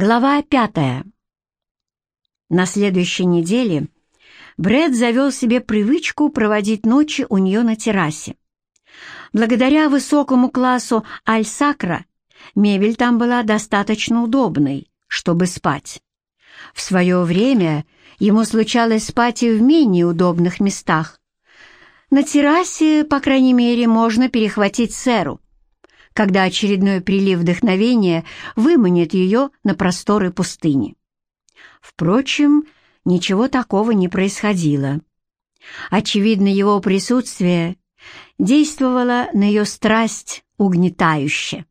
Глава пятая. На следующей неделе Брэд завел себе привычку проводить ночи у нее на террасе. Благодаря высокому классу Аль-Сакра мебель там была достаточно удобной, чтобы спать. В свое время ему случалось спать и в менее удобных местах. На террасе, по крайней мере, можно перехватить сэру, когда очередной прилив вдохновения выманит ее на просторы пустыни. Впрочем, ничего такого не происходило. Очевидно, его присутствие действовало на ее страсть угнетающе.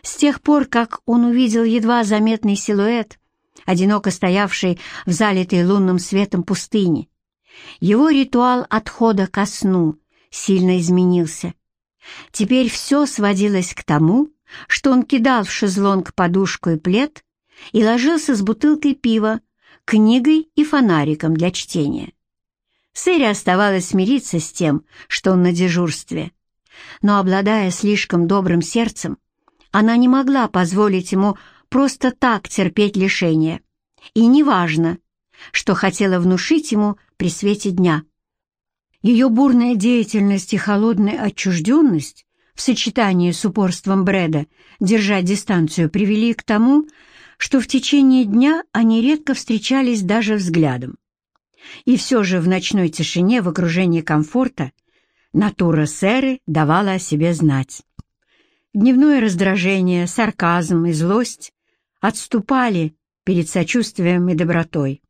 С тех пор, как он увидел едва заметный силуэт, одиноко стоявший в залитой лунным светом пустыне, его ритуал отхода ко сну сильно изменился. Теперь все сводилось к тому, что он кидал в шезлонг подушку и плед и ложился с бутылкой пива, книгой и фонариком для чтения. Сэри оставалось смириться с тем, что он на дежурстве, но, обладая слишком добрым сердцем, она не могла позволить ему просто так терпеть лишение, и неважно, что хотела внушить ему при свете дня. Ее бурная деятельность и холодная отчужденность в сочетании с упорством Брэда держать дистанцию привели к тому, что в течение дня они редко встречались даже взглядом. И все же в ночной тишине в окружении комфорта натура Сэры давала о себе знать. Дневное раздражение, сарказм и злость отступали перед сочувствием и добротой.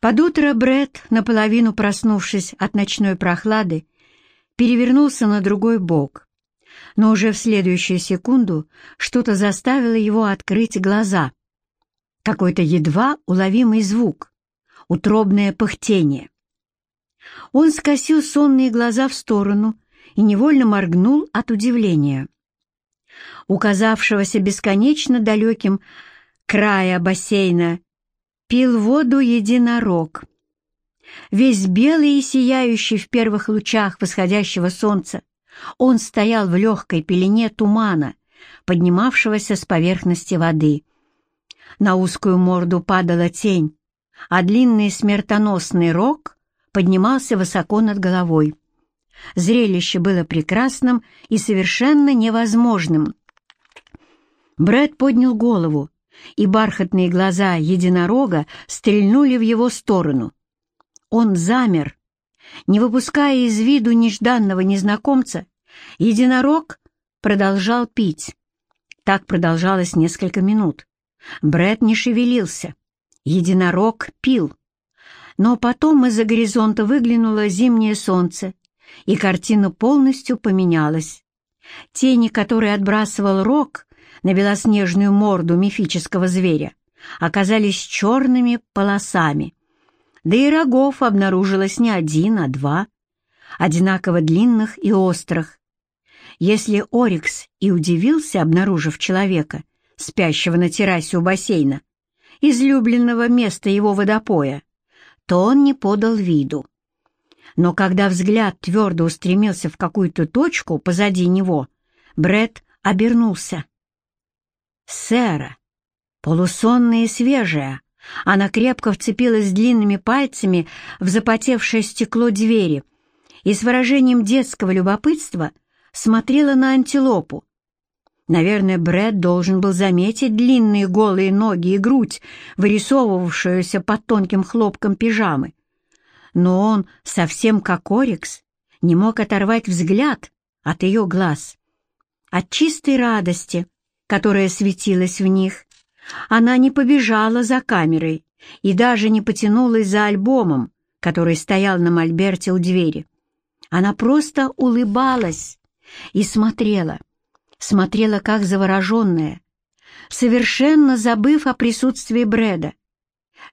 Под утро Бред, наполовину проснувшись от ночной прохлады, перевернулся на другой бок. Но уже в следующую секунду что-то заставило его открыть глаза. Какой-то едва уловимый звук, утробное пыхтение. Он скосил сонные глаза в сторону и невольно моргнул от удивления. Указавшегося бесконечно далеким края бассейна пил воду единорог. Весь белый и сияющий в первых лучах восходящего солнца, он стоял в легкой пелене тумана, поднимавшегося с поверхности воды. На узкую морду падала тень, а длинный смертоносный рог поднимался высоко над головой. Зрелище было прекрасным и совершенно невозможным. Брэд поднял голову и бархатные глаза единорога стрельнули в его сторону. Он замер. Не выпуская из виду нежданного незнакомца, единорог продолжал пить. Так продолжалось несколько минут. Бред не шевелился. Единорог пил. Но потом из-за горизонта выглянуло зимнее солнце, и картина полностью поменялась. Тени, которые отбрасывал рог, на белоснежную морду мифического зверя оказались черными полосами. Да и рогов обнаружилось не один, а два, одинаково длинных и острых. Если Орикс и удивился, обнаружив человека, спящего на террасе у бассейна, излюбленного места его водопоя, то он не подал виду. Но когда взгляд твердо устремился в какую-то точку позади него, Бред обернулся. Сэра, полусонная и свежая, она крепко вцепилась длинными пальцами в запотевшее стекло двери и с выражением детского любопытства смотрела на антилопу. Наверное, Брэд должен был заметить длинные голые ноги и грудь, вырисовывавшуюся под тонким хлопком пижамы. Но он, совсем как Орикс, не мог оторвать взгляд от ее глаз. От чистой радости которая светилась в них. Она не побежала за камерой и даже не потянулась за альбомом, который стоял на мольберте у двери. Она просто улыбалась и смотрела, смотрела как завороженная, совершенно забыв о присутствии Брэда.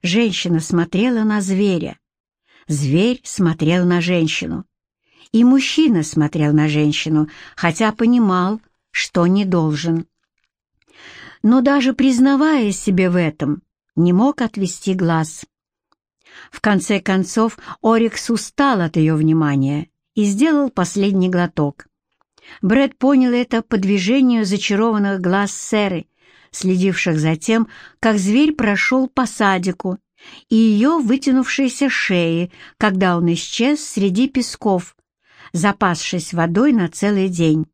Женщина смотрела на зверя, зверь смотрел на женщину, и мужчина смотрел на женщину, хотя понимал, что не должен но даже признавая себе в этом, не мог отвести глаз. В конце концов Орикс устал от ее внимания и сделал последний глоток. Брэд понял это по движению зачарованных глаз Сэры, следивших за тем, как зверь прошел по садику, и ее вытянувшейся шеи, когда он исчез среди песков, запасшись водой на целый день.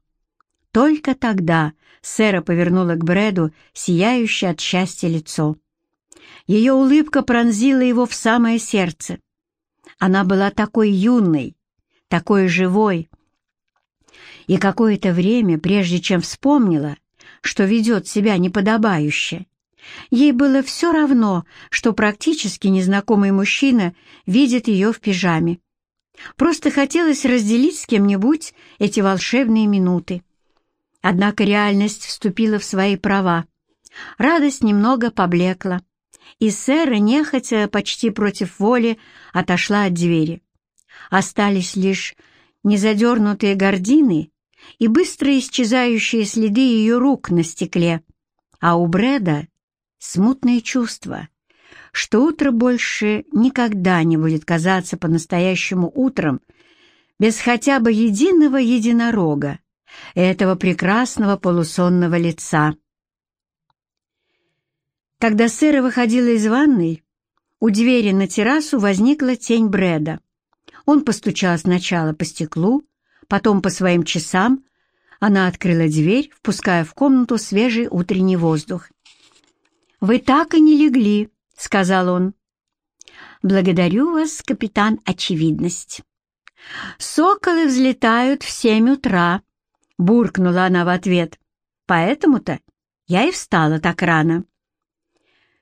Только тогда Сэра повернула к Брэду сияющее от счастья лицо. Ее улыбка пронзила его в самое сердце. Она была такой юной, такой живой. И какое-то время, прежде чем вспомнила, что ведет себя неподобающе, ей было все равно, что практически незнакомый мужчина видит ее в пижаме. Просто хотелось разделить с кем-нибудь эти волшебные минуты. Однако реальность вступила в свои права. Радость немного поблекла, и Сэра, нехотя, почти против воли, отошла от двери. Остались лишь незадернутые гардины и быстро исчезающие следы ее рук на стекле, а у Брэда смутные чувства, что утро больше никогда не будет казаться по-настоящему утром без хотя бы единого единорога, этого прекрасного полусонного лица. Когда Сэра выходила из ванной, у двери на террасу возникла тень Брэда. Он постучал сначала по стеклу, потом по своим часам. Она открыла дверь, впуская в комнату свежий утренний воздух. «Вы так и не легли», — сказал он. «Благодарю вас, капитан Очевидность». «Соколы взлетают в семь утра», — буркнула она в ответ. «Поэтому-то я и встала так рано».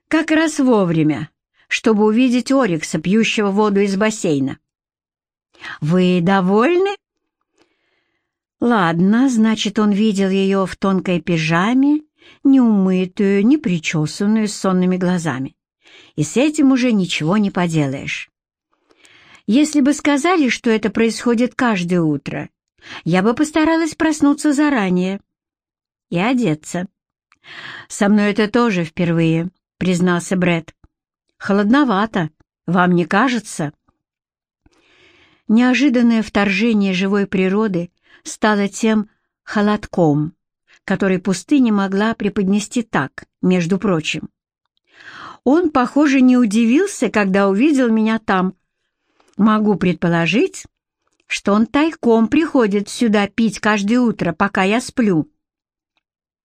«Как раз вовремя, чтобы увидеть Орикса, пьющего воду из бассейна». «Вы довольны?» «Ладно, значит, он видел ее в тонкой пижаме, неумытую, непричесанную, с сонными глазами. И с этим уже ничего не поделаешь. Если бы сказали, что это происходит каждое утро, я бы постаралась проснуться заранее и одеться. «Со мной это тоже впервые», — признался Бред. «Холодновато, вам не кажется?» Неожиданное вторжение живой природы стало тем холодком, который пустыня могла преподнести так, между прочим. Он, похоже, не удивился, когда увидел меня там. Могу предположить, что он тайком приходит сюда пить каждое утро, пока я сплю.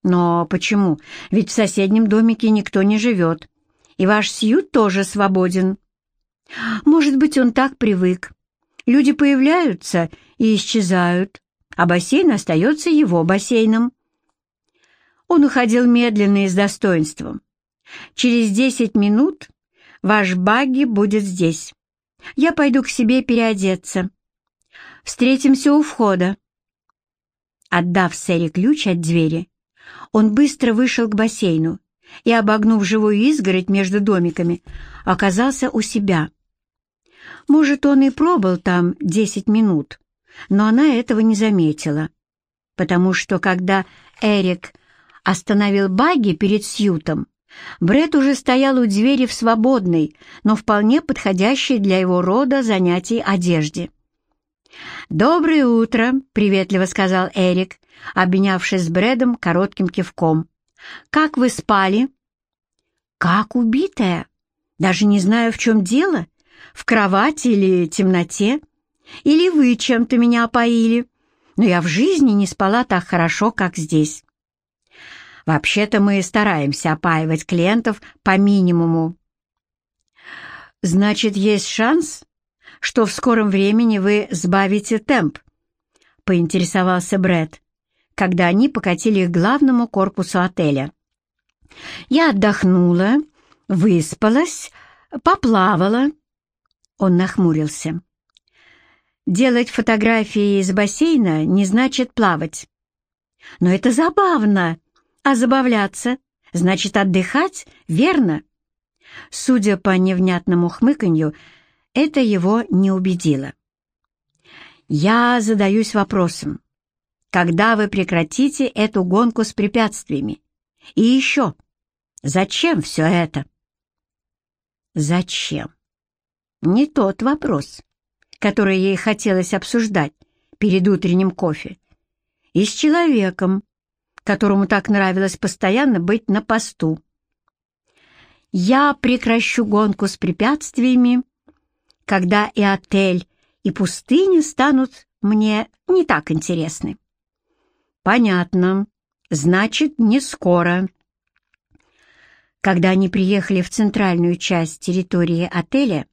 Но почему? Ведь в соседнем домике никто не живет, и ваш Сьют тоже свободен. Может быть, он так привык. Люди появляются и исчезают, а бассейн остается его бассейном. Он уходил медленно и с достоинством. «Через десять минут ваш багги будет здесь. Я пойду к себе переодеться. Встретимся у входа». Отдав Сэре ключ от двери, он быстро вышел к бассейну и, обогнув живую изгородь между домиками, оказался у себя. Может, он и пробыл там десять минут, но она этого не заметила, потому что, когда Эрик остановил багги перед Сьютом, Бред уже стоял у двери в свободной, но вполне подходящей для его рода занятий одежде. «Доброе утро», — приветливо сказал Эрик, обменявшись с Брэдом коротким кивком. «Как вы спали?» «Как убитая. Даже не знаю, в чем дело. В кровати или темноте. Или вы чем-то меня опоили. Но я в жизни не спала так хорошо, как здесь». «Вообще-то мы стараемся опаивать клиентов по минимуму». «Значит, есть шанс, что в скором времени вы сбавите темп?» — поинтересовался Бред, когда они покатили к главному корпусу отеля. «Я отдохнула, выспалась, поплавала». Он нахмурился. «Делать фотографии из бассейна не значит плавать». «Но это забавно, а забавляться значит отдыхать, верно?» Судя по невнятному хмыканью, это его не убедило. «Я задаюсь вопросом, когда вы прекратите эту гонку с препятствиями? И еще, зачем все это?» «Зачем?» Не тот вопрос, который ей хотелось обсуждать перед утренним кофе. И с человеком, которому так нравилось постоянно быть на посту. «Я прекращу гонку с препятствиями, когда и отель, и пустыня станут мне не так интересны». «Понятно. Значит, не скоро». Когда они приехали в центральную часть территории отеля,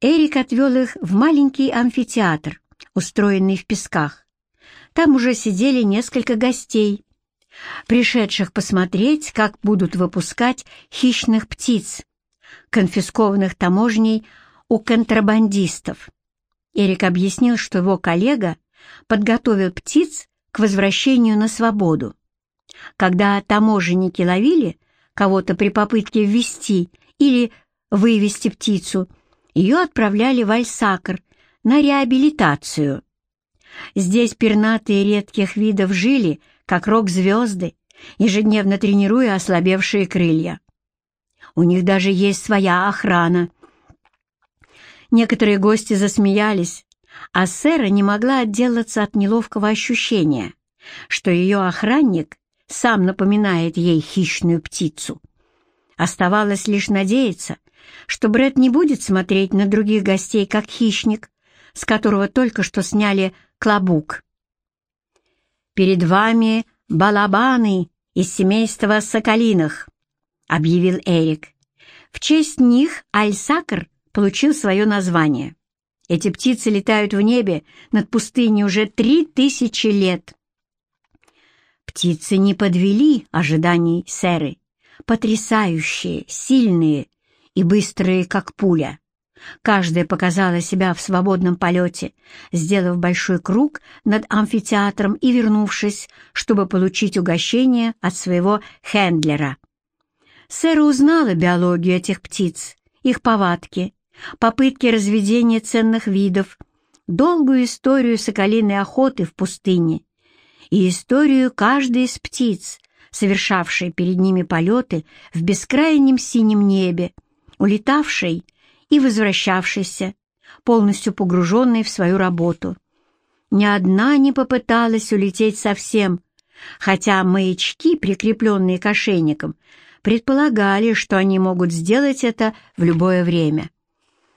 Эрик отвел их в маленький амфитеатр, устроенный в песках. Там уже сидели несколько гостей, пришедших посмотреть, как будут выпускать хищных птиц, конфискованных таможней у контрабандистов. Эрик объяснил, что его коллега подготовил птиц к возвращению на свободу. Когда таможенники ловили кого-то при попытке ввести или вывести птицу – ее отправляли в Альсакр на реабилитацию. Здесь пернатые редких видов жили, как рок-звезды, ежедневно тренируя ослабевшие крылья. У них даже есть своя охрана. Некоторые гости засмеялись, а Сэра не могла отделаться от неловкого ощущения, что ее охранник сам напоминает ей хищную птицу. Оставалось лишь надеяться, что Бред не будет смотреть на других гостей как хищник, с которого только что сняли клобук. «Перед вами балабаны из семейства Соколиных», — объявил Эрик. В честь них Аль-Сакр получил свое название. Эти птицы летают в небе над пустыней уже три тысячи лет. Птицы не подвели ожиданий сэры. Потрясающие, сильные, и быстрые, как пуля. Каждая показала себя в свободном полете, сделав большой круг над амфитеатром и вернувшись, чтобы получить угощение от своего хендлера. Сэра узнала биологию этих птиц, их повадки, попытки разведения ценных видов, долгую историю соколиной охоты в пустыне и историю каждой из птиц, совершавшей перед ними полеты в бескрайнем синем небе, улетавшей и возвращавшейся, полностью погруженной в свою работу. Ни одна не попыталась улететь совсем, хотя маячки, прикрепленные к ошейникам, предполагали, что они могут сделать это в любое время.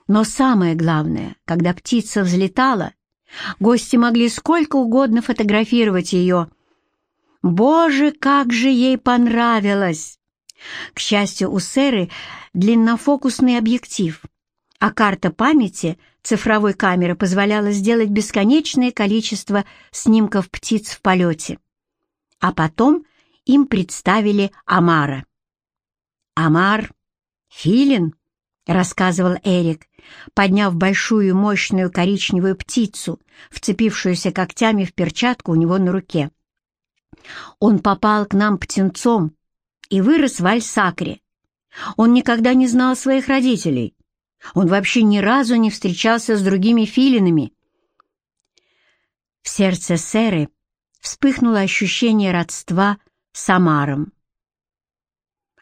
Но самое главное, когда птица взлетала, гости могли сколько угодно фотографировать ее. Боже, как же ей понравилось! К счастью, у Сэры длиннофокусный объектив, а карта памяти цифровой камеры позволяла сделать бесконечное количество снимков птиц в полете. А потом им представили Амара. «Амар — филин», — рассказывал Эрик, подняв большую мощную коричневую птицу, вцепившуюся когтями в перчатку у него на руке. «Он попал к нам птенцом и вырос в Аль-Сакре. Он никогда не знал своих родителей. Он вообще ни разу не встречался с другими филинами. В сердце Сэры вспыхнуло ощущение родства с Амаром.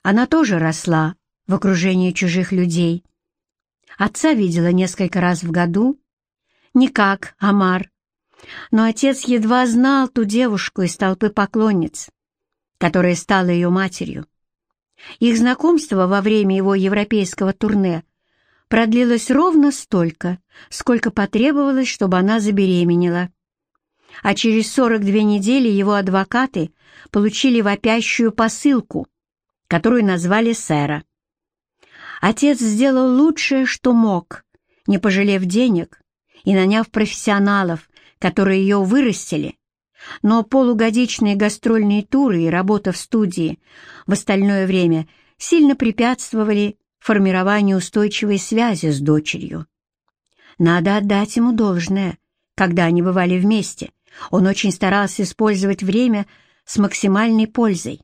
Она тоже росла в окружении чужих людей. Отца видела несколько раз в году, не как Амар, но отец едва знал ту девушку из толпы поклонниц, которая стала ее матерью. Их знакомство во время его европейского турне продлилось ровно столько, сколько потребовалось, чтобы она забеременела. А через 42 недели его адвокаты получили вопящую посылку, которую назвали сэра. Отец сделал лучшее, что мог, не пожалев денег и наняв профессионалов, которые ее вырастили, но полугодичные гастрольные туры и работа в студии в остальное время сильно препятствовали формированию устойчивой связи с дочерью. Надо отдать ему должное. Когда они бывали вместе, он очень старался использовать время с максимальной пользой.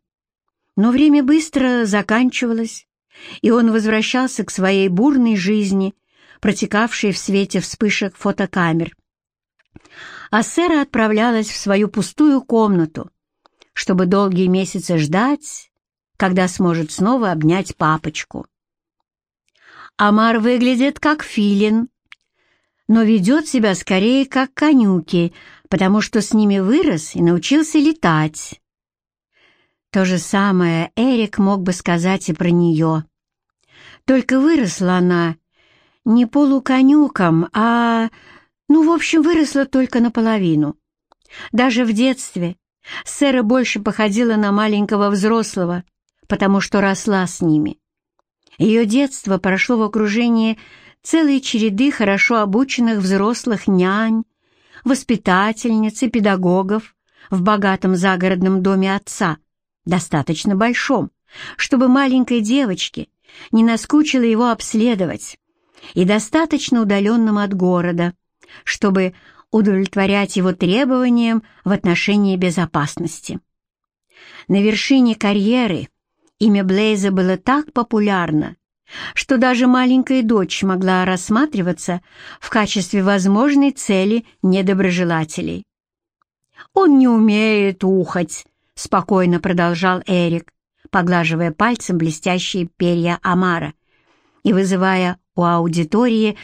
Но время быстро заканчивалось, и он возвращался к своей бурной жизни, протекавшей в свете вспышек фотокамер а Сэра отправлялась в свою пустую комнату, чтобы долгие месяцы ждать, когда сможет снова обнять папочку. Амар выглядит как филин, но ведет себя скорее как конюки, потому что с ними вырос и научился летать. То же самое Эрик мог бы сказать и про нее. Только выросла она не полуконюком, а... Ну, в общем, выросла только наполовину. Даже в детстве Сэра больше походила на маленького взрослого, потому что росла с ними. Ее детство прошло в окружении целой череды хорошо обученных взрослых нянь, воспитательниц и педагогов в богатом загородном доме отца, достаточно большом, чтобы маленькой девочке не наскучило его обследовать, и достаточно удаленным от города, чтобы удовлетворять его требованиям в отношении безопасности. На вершине карьеры имя Блейза было так популярно, что даже маленькая дочь могла рассматриваться в качестве возможной цели недоброжелателей. «Он не умеет ухать», — спокойно продолжал Эрик, поглаживая пальцем блестящие перья Амара и вызывая у аудитории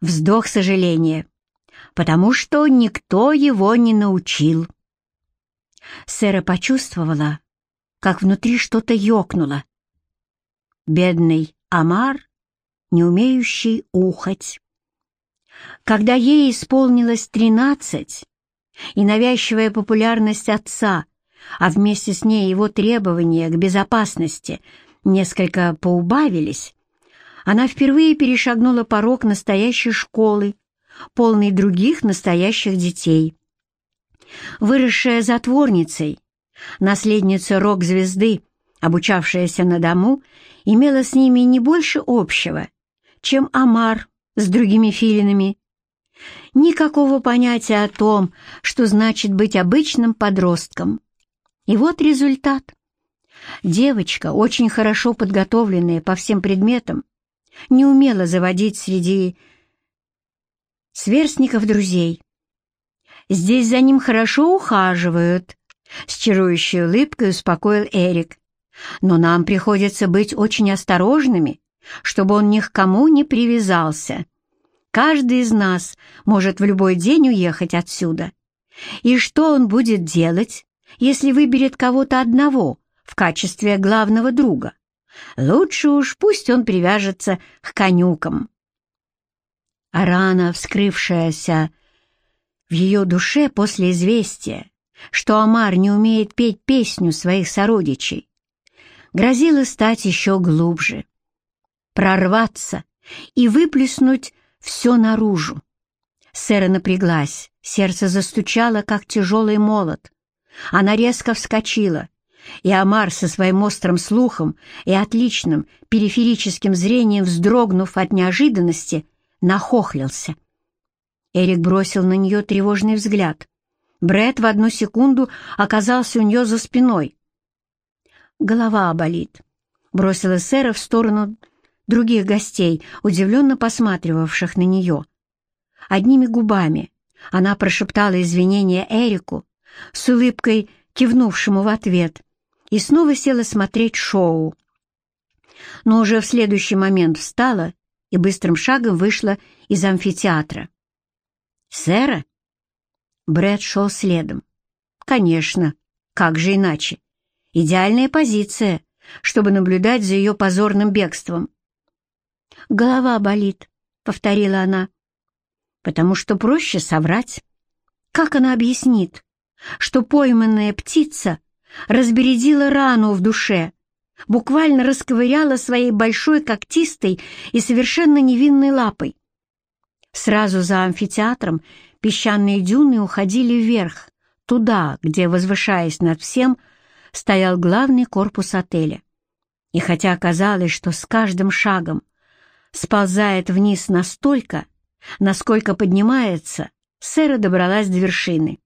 вздох сожаления, потому что никто его не научил. Сэра почувствовала, как внутри что-то ёкнуло. Бедный Амар, не умеющий ухать. Когда ей исполнилось тринадцать, и навязчивая популярность отца, а вместе с ней его требования к безопасности несколько поубавились, она впервые перешагнула порог настоящей школы, полной других настоящих детей. Выросшая затворницей, наследница рок-звезды, обучавшаяся на дому, имела с ними не больше общего, чем Амар с другими филинами. Никакого понятия о том, что значит быть обычным подростком. И вот результат. Девочка, очень хорошо подготовленная по всем предметам, не умела заводить среди сверстников друзей. Здесь за ним хорошо ухаживают, с чарующей улыбкой успокоил Эрик. Но нам приходится быть очень осторожными, чтобы он ни к кому не привязался. Каждый из нас может в любой день уехать отсюда. И что он будет делать, если выберет кого-то одного в качестве главного друга? Лучше уж пусть он привяжется к конюкам. А рана, вскрывшаяся в ее душе после известия, что Амар не умеет петь песню своих сородичей, грозило стать еще глубже, прорваться и выплеснуть все наружу. Сэра напряглась, сердце застучало, как тяжелый молот. Она резко вскочила, и Амар со своим острым слухом и отличным периферическим зрением, вздрогнув от неожиданности, нахохлился. Эрик бросил на нее тревожный взгляд. Бред в одну секунду оказался у нее за спиной. «Голова болит», — бросила сэра в сторону других гостей, удивленно посматривавших на нее. Одними губами она прошептала извинения Эрику, с улыбкой кивнувшему в ответ, и снова села смотреть шоу. Но уже в следующий момент встала и быстрым шагом вышла из амфитеатра. «Сэра?» Брэд шел следом. «Конечно, как же иначе? Идеальная позиция, чтобы наблюдать за ее позорным бегством». «Голова болит», — повторила она. «Потому что проще соврать. Как она объяснит, что пойманная птица разбередила рану в душе, буквально расковыряла своей большой когтистой и совершенно невинной лапой? Сразу за амфитеатром песчаные дюны уходили вверх, туда, где, возвышаясь над всем, стоял главный корпус отеля. И хотя казалось, что с каждым шагом сползает вниз настолько, насколько поднимается, Сэра добралась до вершины.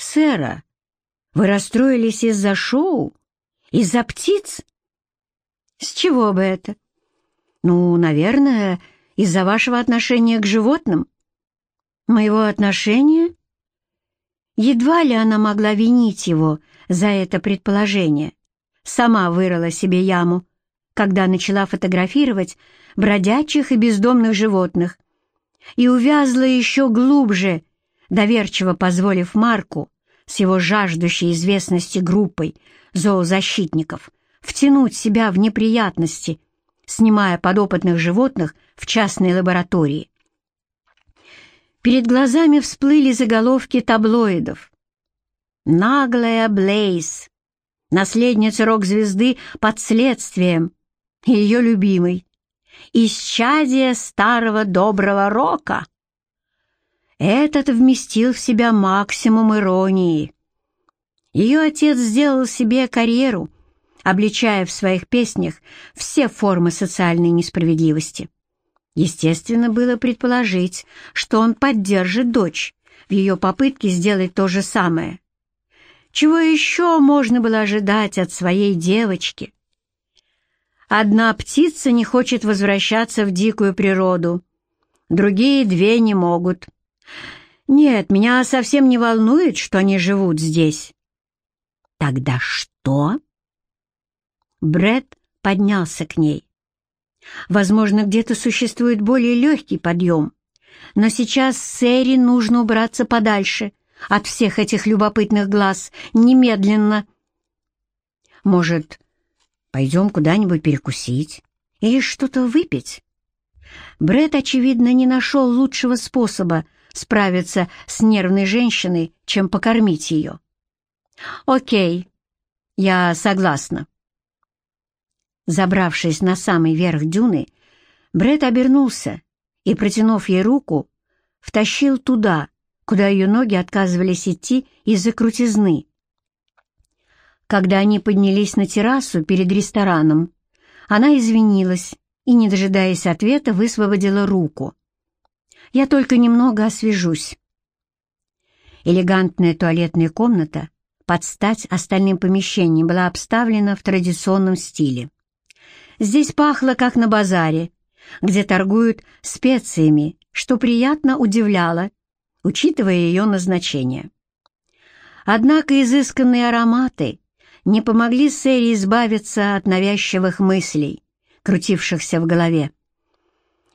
«Сэра, вы расстроились из-за шоу? Из-за птиц?» «С чего бы это?» «Ну, наверное, из-за вашего отношения к животным?» «Моего отношения?» Едва ли она могла винить его за это предположение. Сама вырыла себе яму, когда начала фотографировать бродячих и бездомных животных, и увязла еще глубже, доверчиво позволив Марку с его жаждущей известности группой зоозащитников втянуть себя в неприятности, снимая подопытных животных в частной лаборатории. Перед глазами всплыли заголовки таблоидов. «Наглая Блейз», наследница рок-звезды под следствием, ее любимый, исчадие старого доброго рока. Этот вместил в себя максимум иронии. Ее отец сделал себе карьеру, обличая в своих песнях все формы социальной несправедливости. Естественно, было предположить, что он поддержит дочь в ее попытке сделать то же самое. Чего еще можно было ожидать от своей девочки? Одна птица не хочет возвращаться в дикую природу, другие две не могут. Нет, меня совсем не волнует, что они живут здесь. Тогда что? Бред поднялся к ней. Возможно, где-то существует более легкий подъем, но сейчас Сэри нужно убраться подальше от всех этих любопытных глаз, немедленно. Может, пойдем куда-нибудь перекусить или что-то выпить? Бред, очевидно, не нашел лучшего способа справиться с нервной женщиной, чем покормить ее. «Окей, я согласна». Забравшись на самый верх дюны, Бред обернулся и, протянув ей руку, втащил туда, куда ее ноги отказывались идти из-за крутизны. Когда они поднялись на террасу перед рестораном, она извинилась и, не дожидаясь ответа, высвободила руку. «Я только немного освежусь». Элегантная туалетная комната под стать остальным помещениям была обставлена в традиционном стиле. Здесь пахло, как на базаре, где торгуют специями, что приятно удивляло, учитывая ее назначение. Однако изысканные ароматы не помогли Сэри избавиться от навязчивых мыслей, крутившихся в голове.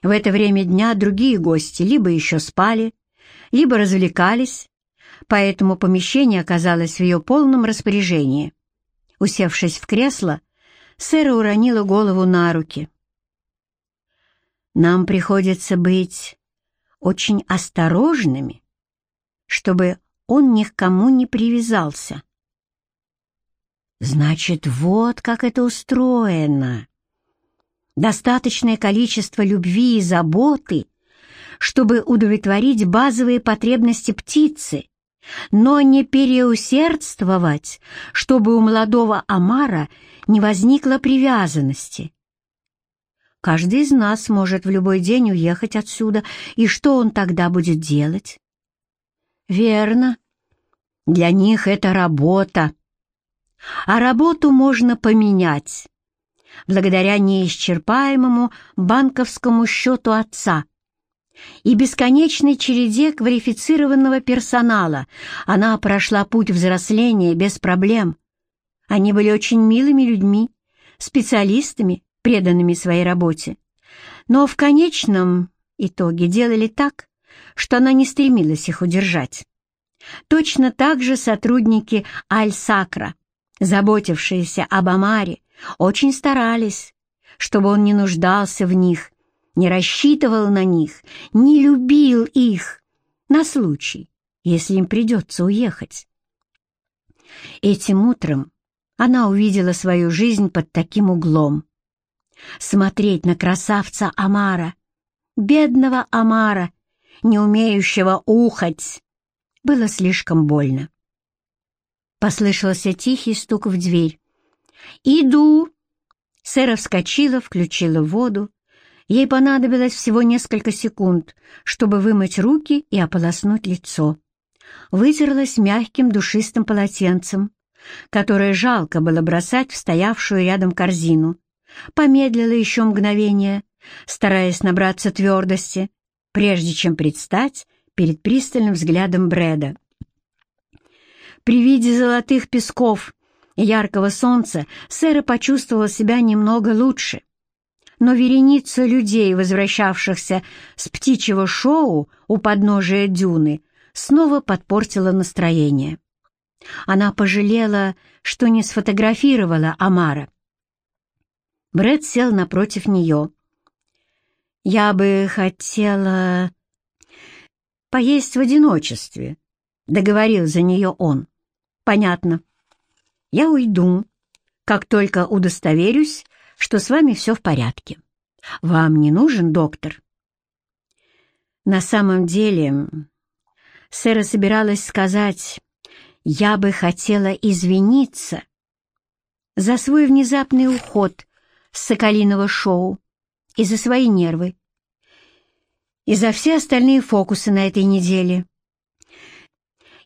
В это время дня другие гости либо еще спали, либо развлекались, поэтому помещение оказалось в ее полном распоряжении. Усевшись в кресло, Сэра уронила голову на руки. «Нам приходится быть очень осторожными, чтобы он ни к кому не привязался». «Значит, вот как это устроено. Достаточное количество любви и заботы, чтобы удовлетворить базовые потребности птицы, но не переусердствовать, чтобы у молодого Амара не возникло привязанности. Каждый из нас может в любой день уехать отсюда, и что он тогда будет делать? Верно. Для них это работа. А работу можно поменять благодаря неисчерпаемому банковскому счету отца — и бесконечной череде квалифицированного персонала она прошла путь взросления без проблем. Они были очень милыми людьми, специалистами, преданными своей работе. Но в конечном итоге делали так, что она не стремилась их удержать. Точно так же сотрудники Аль-Сакра, заботившиеся об Амаре, очень старались, чтобы он не нуждался в них не рассчитывал на них, не любил их на случай, если им придется уехать. Этим утром она увидела свою жизнь под таким углом. Смотреть на красавца Амара, бедного Амара, не умеющего ухать, было слишком больно. Послышался тихий стук в дверь. «Иду!» Сэра вскочила, включила воду Ей понадобилось всего несколько секунд, чтобы вымыть руки и ополоснуть лицо. Вытерлась мягким душистым полотенцем, которое жалко было бросать в стоявшую рядом корзину. Помедлила еще мгновение, стараясь набраться твердости, прежде чем предстать перед пристальным взглядом Брэда. При виде золотых песков яркого солнца Сэра почувствовала себя немного лучше — но вереница людей, возвращавшихся с птичьего шоу у подножия дюны, снова подпортила настроение. Она пожалела, что не сфотографировала Амара. Брэд сел напротив нее. «Я бы хотела поесть в одиночестве», — договорил за нее он. «Понятно. Я уйду, как только удостоверюсь, что с вами все в порядке. Вам не нужен доктор?» На самом деле, Сэра собиралась сказать, «Я бы хотела извиниться за свой внезапный уход с Соколиного шоу и за свои нервы, и за все остальные фокусы на этой неделе.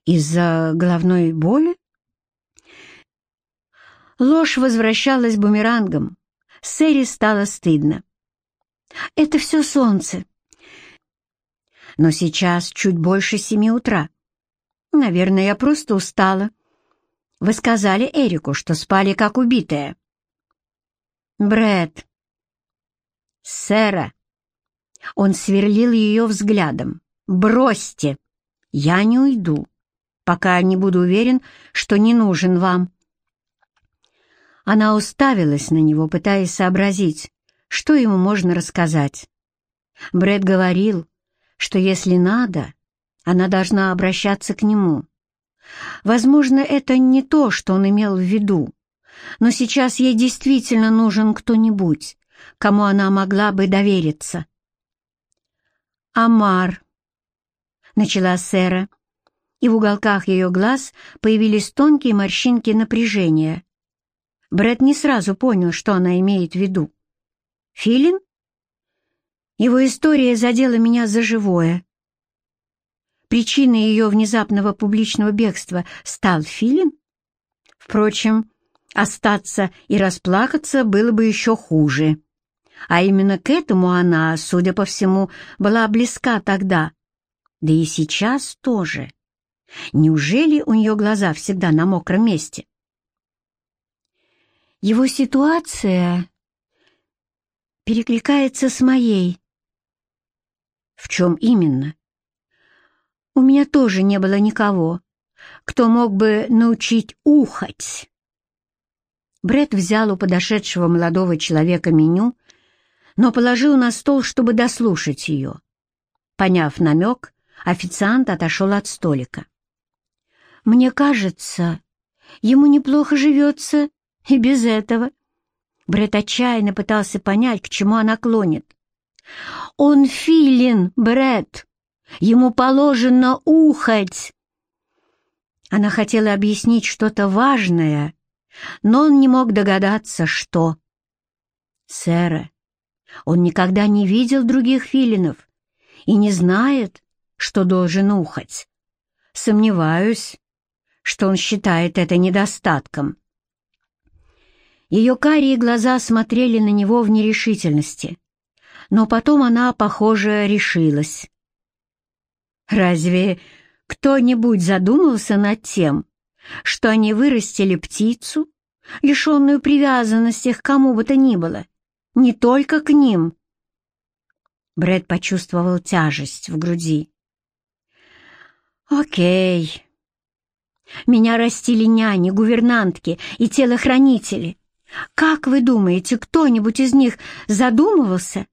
Из-за головной боли? Ложь возвращалась бумерангом. Сэри стало стыдно. «Это все солнце», но сейчас чуть больше семи утра. Наверное, я просто устала. Вы сказали Эрику, что спали как убитая. Брэд. Сэра. Он сверлил ее взглядом. Бросьте. Я не уйду, пока не буду уверен, что не нужен вам. Она уставилась на него, пытаясь сообразить, что ему можно рассказать. Брэд говорил, что если надо, она должна обращаться к нему. Возможно, это не то, что он имел в виду, но сейчас ей действительно нужен кто-нибудь, кому она могла бы довериться. «Амар», — начала Сэра, и в уголках ее глаз появились тонкие морщинки напряжения. Брэд не сразу понял, что она имеет в виду. «Филин?» Его история задела меня за живое. Причиной ее внезапного публичного бегства стал Филин? Впрочем, остаться и расплакаться было бы еще хуже. А именно к этому она, судя по всему, была близка тогда. Да и сейчас тоже. Неужели у нее глаза всегда на мокром месте? Его ситуация перекликается с моей, в чем именно? У меня тоже не было никого, кто мог бы научить ухать. Бред взял у подошедшего молодого человека меню, но положил на стол, чтобы дослушать ее. Поняв намек, официант отошел от столика. «Мне кажется, ему неплохо живется и без этого». Бред отчаянно пытался понять, к чему она клонит. Он филин, Бред. Ему положено ухать. Она хотела объяснить что-то важное, но он не мог догадаться, что. Сэра, он никогда не видел других филинов и не знает, что должен ухать. Сомневаюсь, что он считает это недостатком. Ее карие глаза смотрели на него в нерешительности но потом она, похоже, решилась. Разве кто-нибудь задумался над тем, что они вырастили птицу, лишенную привязанности к кому бы то ни было, не только к ним? Брэд почувствовал тяжесть в груди. «Окей. Меня растили няни, гувернантки и телохранители. Как вы думаете, кто-нибудь из них задумывался,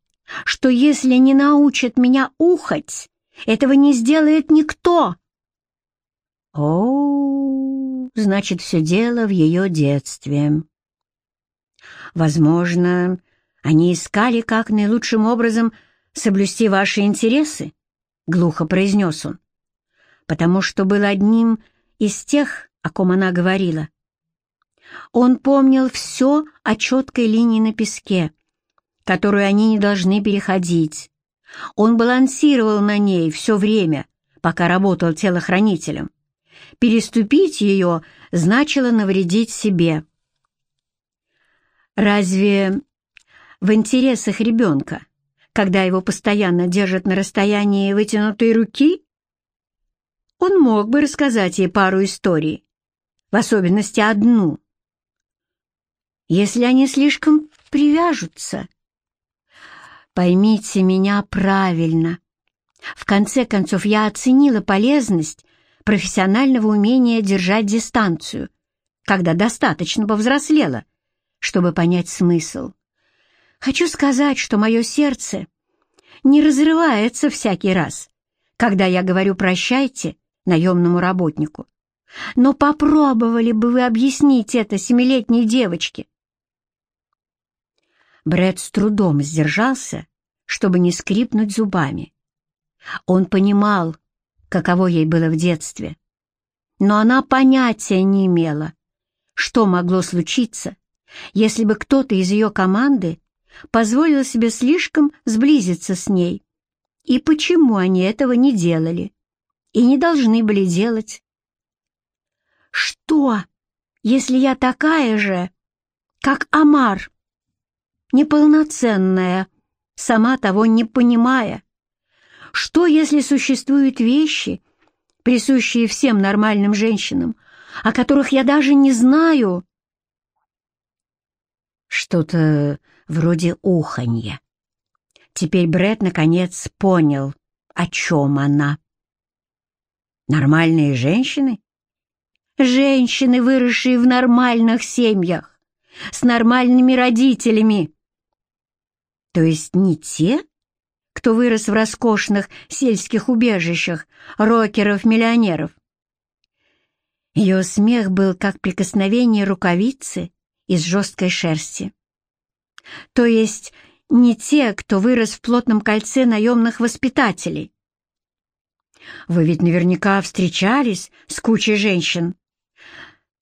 что если не научат меня ухать, этого не сделает никто. О, значит, все дело в ее детстве. Возможно, они искали, как наилучшим образом соблюсти ваши интересы, — глухо произнес он, потому что был одним из тех, о ком она говорила. Он помнил все о четкой линии на песке, которую они не должны переходить. Он балансировал на ней все время, пока работал телохранителем. Переступить ее значило навредить себе. Разве в интересах ребенка, когда его постоянно держат на расстоянии вытянутой руки? Он мог бы рассказать ей пару историй, в особенности одну. Если они слишком привяжутся, Поймите меня правильно. В конце концов, я оценила полезность профессионального умения держать дистанцию, когда достаточно повзрослела, чтобы понять смысл. Хочу сказать, что мое сердце не разрывается всякий раз, когда я говорю «прощайте» наемному работнику. Но попробовали бы вы объяснить это семилетней девочке? Бред с трудом сдержался, чтобы не скрипнуть зубами. Он понимал, каково ей было в детстве, но она понятия не имела, что могло случиться, если бы кто-то из ее команды позволил себе слишком сблизиться с ней, и почему они этого не делали и не должны были делать. Что, если я такая же, как Амар, неполноценная, сама того не понимая? Что, если существуют вещи, присущие всем нормальным женщинам, о которых я даже не знаю? Что-то вроде уханья. Теперь Бред наконец понял, о чем она. Нормальные женщины? Женщины, выросшие в нормальных семьях, с нормальными родителями. То есть не те, кто вырос в роскошных сельских убежищах, рокеров-миллионеров. Ее смех был как прикосновение рукавицы из жесткой шерсти. То есть не те, кто вырос в плотном кольце наемных воспитателей. Вы ведь наверняка встречались с кучей женщин.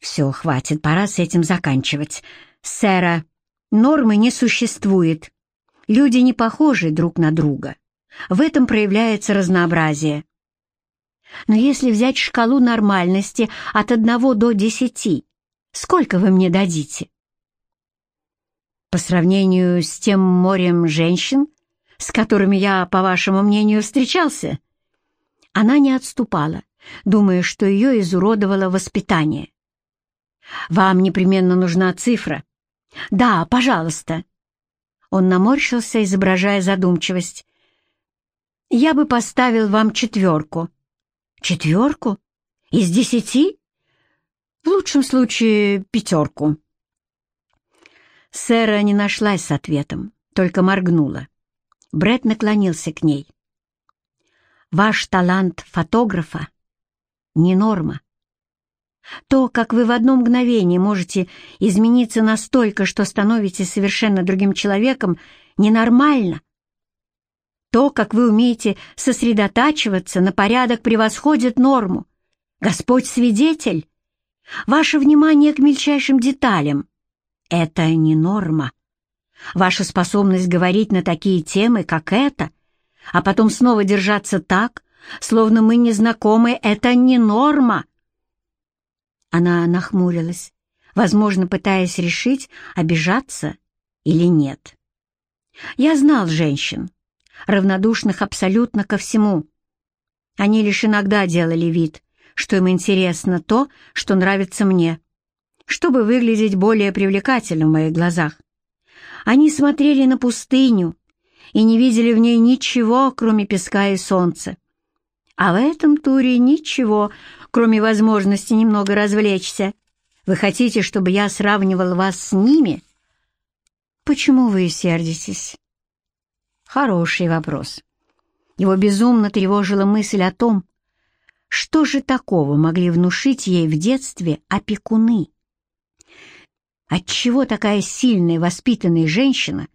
«Все, хватит, пора с этим заканчивать. Сэра, нормы не существует. Люди не похожи друг на друга. В этом проявляется разнообразие. Но если взять шкалу нормальности от одного до десяти, сколько вы мне дадите? По сравнению с тем морем женщин, с которыми я, по вашему мнению, встречался, она не отступала, думая, что ее изуродовало воспитание. Вам непременно нужна цифра. Да, пожалуйста. Он наморщился, изображая задумчивость. Я бы поставил вам четверку. Четверку? Из десяти? В лучшем случае пятерку. Сэра не нашлась с ответом, только моргнула. Бред наклонился к ней. «Ваш талант фотографа не норма. То, как вы в одно мгновение можете измениться настолько, что становитесь совершенно другим человеком, ненормально. То, как вы умеете сосредотачиваться на порядок, превосходит норму. Господь свидетель. Ваше внимание к мельчайшим деталям — это не норма. Ваша способность говорить на такие темы, как это, а потом снова держаться так, словно мы незнакомы, это не норма. Она нахмурилась, возможно, пытаясь решить, обижаться или нет. Я знал женщин, равнодушных абсолютно ко всему. Они лишь иногда делали вид, что им интересно то, что нравится мне, чтобы выглядеть более привлекательно в моих глазах. Они смотрели на пустыню и не видели в ней ничего, кроме песка и солнца. А в этом туре ничего, кроме возможности немного развлечься. Вы хотите, чтобы я сравнивал вас с ними? Почему вы сердитесь? Хороший вопрос. Его безумно тревожила мысль о том, что же такого могли внушить ей в детстве опекуны. Отчего такая сильная, воспитанная женщина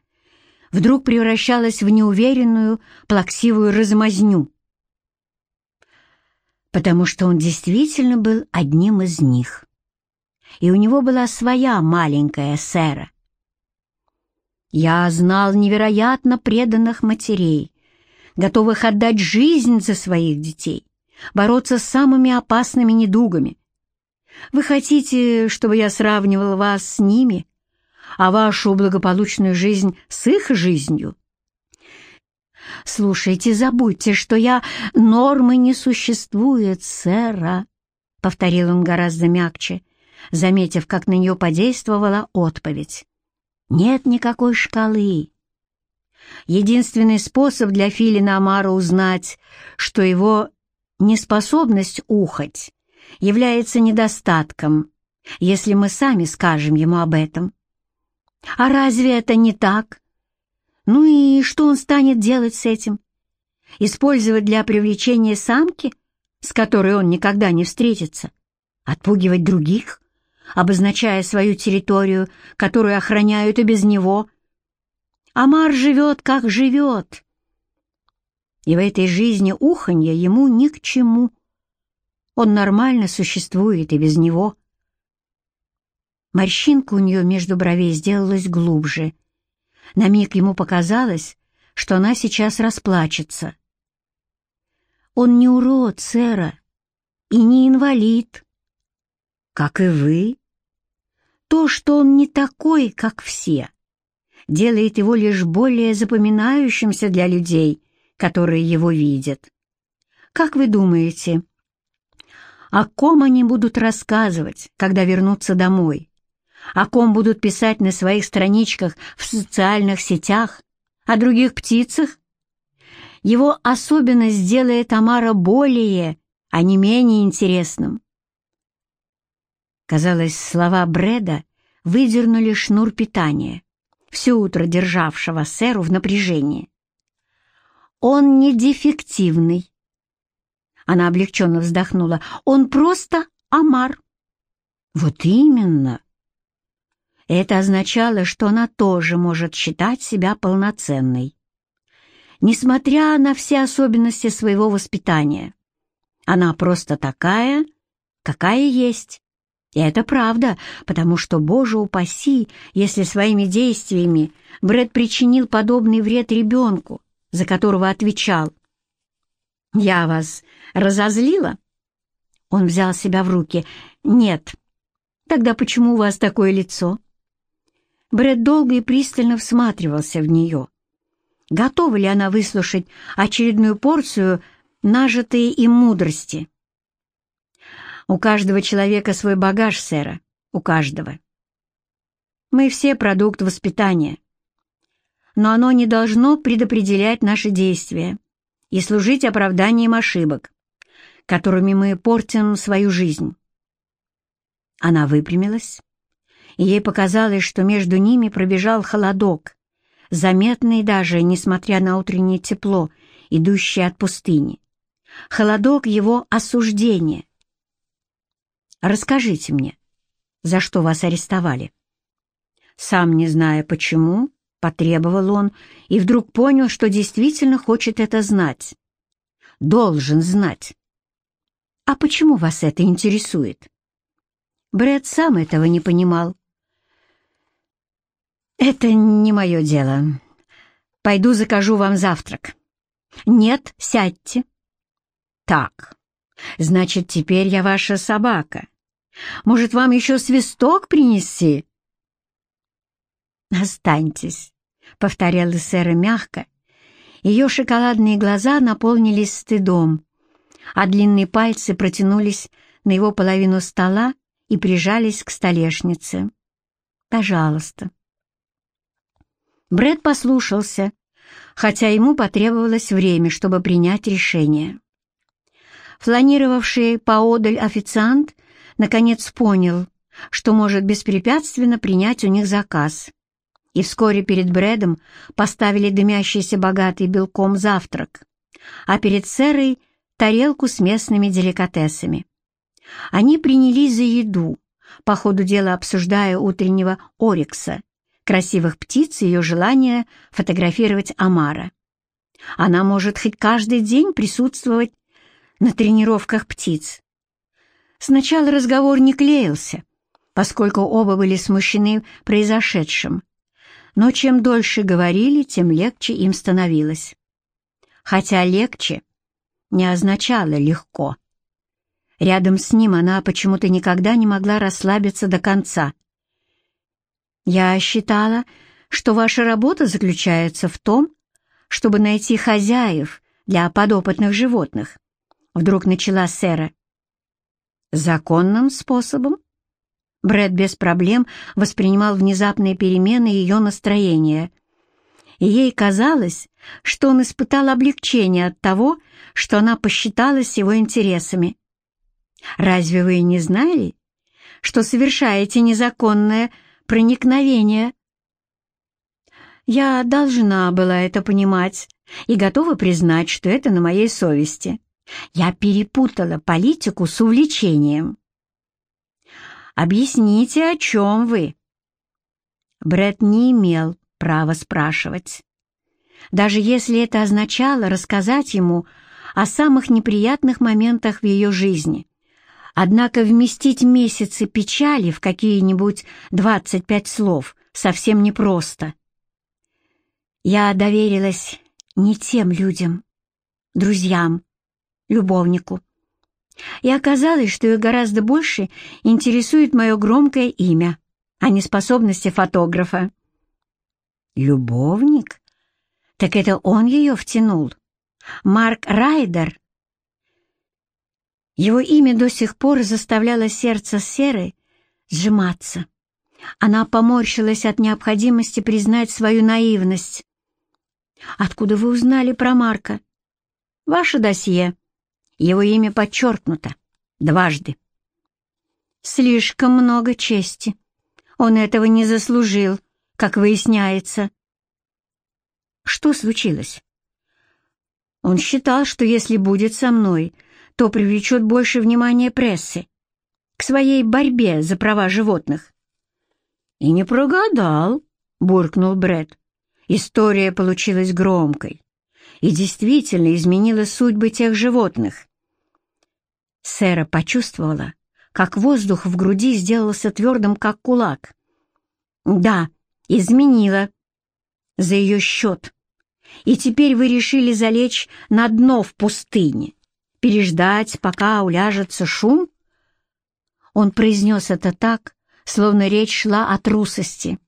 вдруг превращалась в неуверенную, плаксивую размазню? Потому что он действительно был одним из них. И у него была своя маленькая сэра. Я знал невероятно преданных матерей, готовых отдать жизнь за своих детей, бороться с самыми опасными недугами. Вы хотите, чтобы я сравнивал вас с ними, а вашу благополучную жизнь с их жизнью? «Слушайте, забудьте, что я... Нормы не существует, сэра», — повторил он гораздо мягче, заметив, как на нее подействовала отповедь. «Нет никакой шкалы. Единственный способ для Филина Амара узнать, что его неспособность ухать является недостатком, если мы сами скажем ему об этом. А разве это не так? Ну и что он станет делать с этим? Использовать для привлечения самки, с которой он никогда не встретится? Отпугивать других, обозначая свою территорию, которую охраняют и без него? Амар живет, как живет. И в этой жизни уханье ему ни к чему. Он нормально существует и без него. Морщинка у нее между бровей сделалась глубже. На миг ему показалось, что она сейчас расплачется. «Он не урод, сэра, и не инвалид, как и вы. То, что он не такой, как все, делает его лишь более запоминающимся для людей, которые его видят. Как вы думаете, о ком они будут рассказывать, когда вернутся домой? О ком будут писать на своих страничках в социальных сетях, о других птицах. Его особенность сделает Амара более, а не менее интересным. Казалось, слова Брэда выдернули шнур питания, все утро державшего сэру в напряжении. «Он не дефективный». Она облегченно вздохнула. «Он просто Амар». «Вот именно», это означало, что она тоже может считать себя полноценной. Несмотря на все особенности своего воспитания, она просто такая, какая есть. И это правда, потому что, боже упаси, если своими действиями Брэд причинил подобный вред ребенку, за которого отвечал. «Я вас разозлила?» Он взял себя в руки. «Нет». «Тогда почему у вас такое лицо?» Брэд долго и пристально всматривался в нее. Готова ли она выслушать очередную порцию нажитой им мудрости? «У каждого человека свой багаж, сэра, у каждого. Мы все продукт воспитания, но оно не должно предопределять наши действия и служить оправданием ошибок, которыми мы портим свою жизнь». Она выпрямилась ей показалось, что между ними пробежал холодок, заметный даже, несмотря на утреннее тепло, идущее от пустыни. Холодок его осуждения. «Расскажите мне, за что вас арестовали?» Сам не зная почему, потребовал он, и вдруг понял, что действительно хочет это знать. Должен знать. «А почему вас это интересует?» Брэд сам этого не понимал. «Это не мое дело. Пойду закажу вам завтрак». «Нет, сядьте». «Так, значит, теперь я ваша собака. Может, вам еще свисток принести?» «Останьтесь», — повторяла сэра мягко. Ее шоколадные глаза наполнились стыдом, а длинные пальцы протянулись на его половину стола и прижались к столешнице. «Пожалуйста». Брэд послушался, хотя ему потребовалось время, чтобы принять решение. Фланировавший поодаль официант наконец понял, что может беспрепятственно принять у них заказ. И вскоре перед Брэдом поставили дымящийся богатый белком завтрак, а перед Сэрой — тарелку с местными деликатесами. Они принялись за еду, по ходу дела обсуждая утреннего Орикса красивых птиц и ее желание фотографировать Амара. Она может хоть каждый день присутствовать на тренировках птиц. Сначала разговор не клеился, поскольку оба были смущены произошедшим, но чем дольше говорили, тем легче им становилось. Хотя легче не означало легко. Рядом с ним она почему-то никогда не могла расслабиться до конца — я считала, что ваша работа заключается в том, чтобы найти хозяев для подопытных животных. Вдруг начала Сэра. Законным способом? Брэд без проблем воспринимал внезапные перемены ее настроения. и ей казалось, что он испытал облегчение от того, что она посчиталась его интересами. «Разве вы не знали, что совершаете незаконное проникновение?» «Я должна была это понимать и готова признать, что это на моей совести. Я перепутала политику с увлечением». «Объясните, о чем вы?» Бред не имел права спрашивать. Даже если это означало рассказать ему о самых неприятных моментах в ее жизни. Однако вместить месяцы печали в какие-нибудь 25 слов совсем непросто. Я доверилась не тем людям, друзьям, любовнику. И оказалось, что их гораздо больше интересует мое громкое имя, а не способности фотографа. Любовник? Так это он ее втянул. Марк Райдер. Его имя до сих пор заставляло сердце Серы сжиматься. Она поморщилась от необходимости признать свою наивность. «Откуда вы узнали про Марка?» «Ваше досье. Его имя подчеркнуто. Дважды». «Слишком много чести. Он этого не заслужил, как выясняется». «Что случилось?» Он считал, что если будет со мной, то привлечет больше внимания прессы к своей борьбе за права животных. «И не прогадал», — буркнул Бред. История получилась громкой и действительно изменила судьбы тех животных. Сэра почувствовала, как воздух в груди сделался твердым, как кулак. «Да, изменила. За ее счет. И теперь вы решили залечь на дно в пустыне, переждать, пока уляжется шум?» Он произнес это так, словно речь шла о трусости.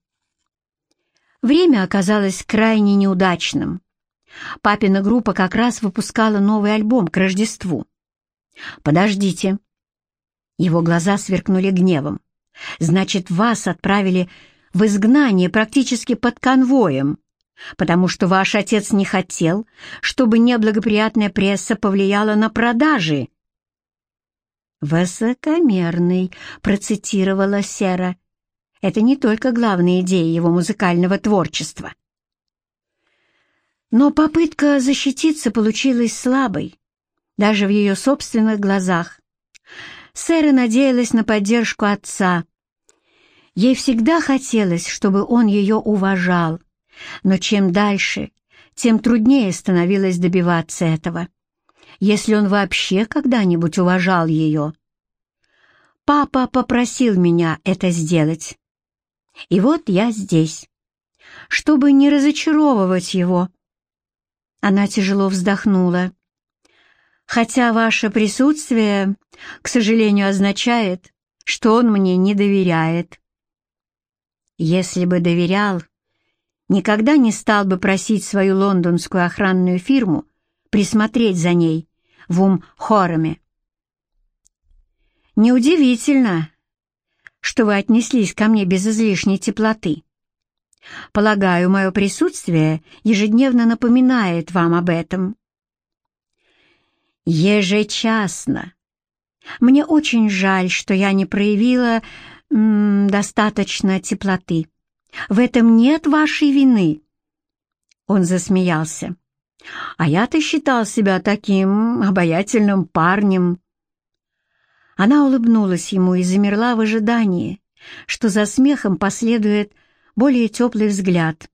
Время оказалось крайне неудачным. Папина группа как раз выпускала новый альбом к Рождеству. «Подождите». Его глаза сверкнули гневом. «Значит, вас отправили в изгнание практически под конвоем, потому что ваш отец не хотел, чтобы неблагоприятная пресса повлияла на продажи». «Высокомерный», — процитировала Сера. Это не только главная идея его музыкального творчества. Но попытка защититься получилась слабой, даже в ее собственных глазах. Сэра надеялась на поддержку отца. Ей всегда хотелось, чтобы он ее уважал, но чем дальше, тем труднее становилось добиваться этого, если он вообще когда-нибудь уважал ее. Папа попросил меня это сделать. И вот я здесь, чтобы не разочаровывать его. Она тяжело вздохнула. Хотя ваше присутствие, к сожалению, означает, что он мне не доверяет. Если бы доверял, никогда не стал бы просить свою лондонскую охранную фирму присмотреть за ней в Ум-Хороме. Неудивительно, что вы отнеслись ко мне без излишней теплоты. Полагаю, мое присутствие ежедневно напоминает вам об этом. Ежечасно. Мне очень жаль, что я не проявила м -м, достаточно теплоты. В этом нет вашей вины. Он засмеялся. А я-то считал себя таким обаятельным парнем. Она улыбнулась ему и замерла в ожидании, что за смехом последует более теплый взгляд.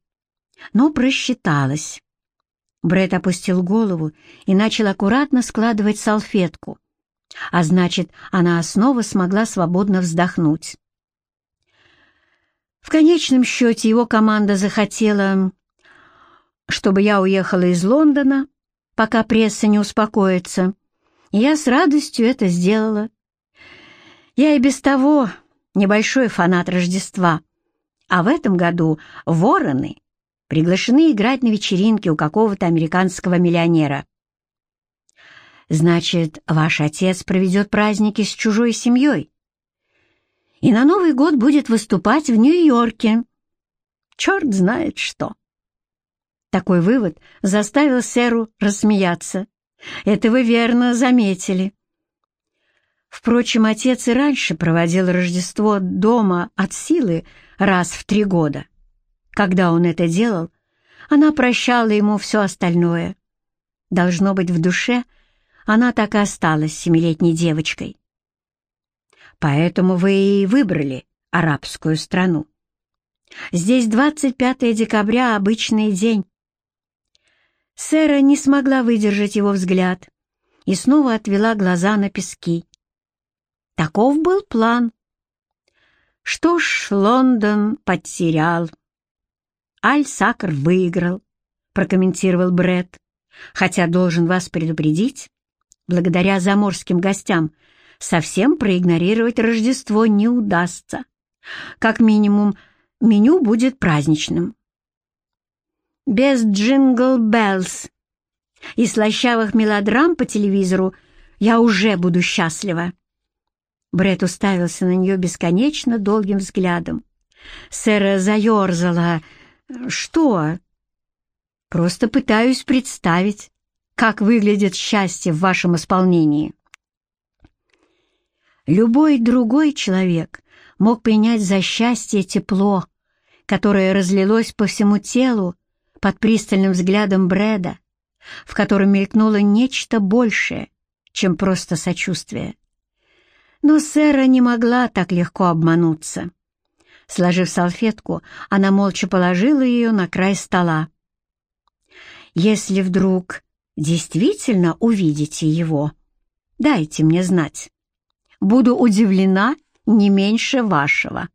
Но просчиталась. Бред опустил голову и начал аккуратно складывать салфетку, а значит, она снова смогла свободно вздохнуть. В конечном счете его команда захотела, чтобы я уехала из Лондона, пока пресса не успокоится, и я с радостью это сделала. Я и без того небольшой фанат Рождества, а в этом году вороны приглашены играть на вечеринке у какого-то американского миллионера. Значит, ваш отец проведет праздники с чужой семьей и на Новый год будет выступать в Нью-Йорке. Черт знает что. Такой вывод заставил Сэру рассмеяться. «Это вы верно заметили». Впрочем, отец и раньше проводил Рождество дома от силы раз в три года. Когда он это делал, она прощала ему все остальное. Должно быть, в душе она так и осталась семилетней девочкой. Поэтому вы и выбрали арабскую страну. Здесь 25 декабря — обычный день. Сэра не смогла выдержать его взгляд и снова отвела глаза на пески. Таков был план. Что ж, Лондон потерял. Аль-Сакр выиграл, прокомментировал Бред. Хотя должен вас предупредить, благодаря заморским гостям совсем проигнорировать Рождество не удастся. Как минимум, меню будет праздничным. Без Jingle Bells и слащавых мелодрам по телевизору я уже буду счастлива. Бред уставился на нее бесконечно долгим взглядом. Сэра заерзала. «Что?» «Просто пытаюсь представить, как выглядит счастье в вашем исполнении». Любой другой человек мог принять за счастье тепло, которое разлилось по всему телу под пристальным взглядом Брэда, в котором мелькнуло нечто большее, чем просто сочувствие. Но Сэра не могла так легко обмануться. Сложив салфетку, она молча положила ее на край стола. «Если вдруг действительно увидите его, дайте мне знать. Буду удивлена не меньше вашего».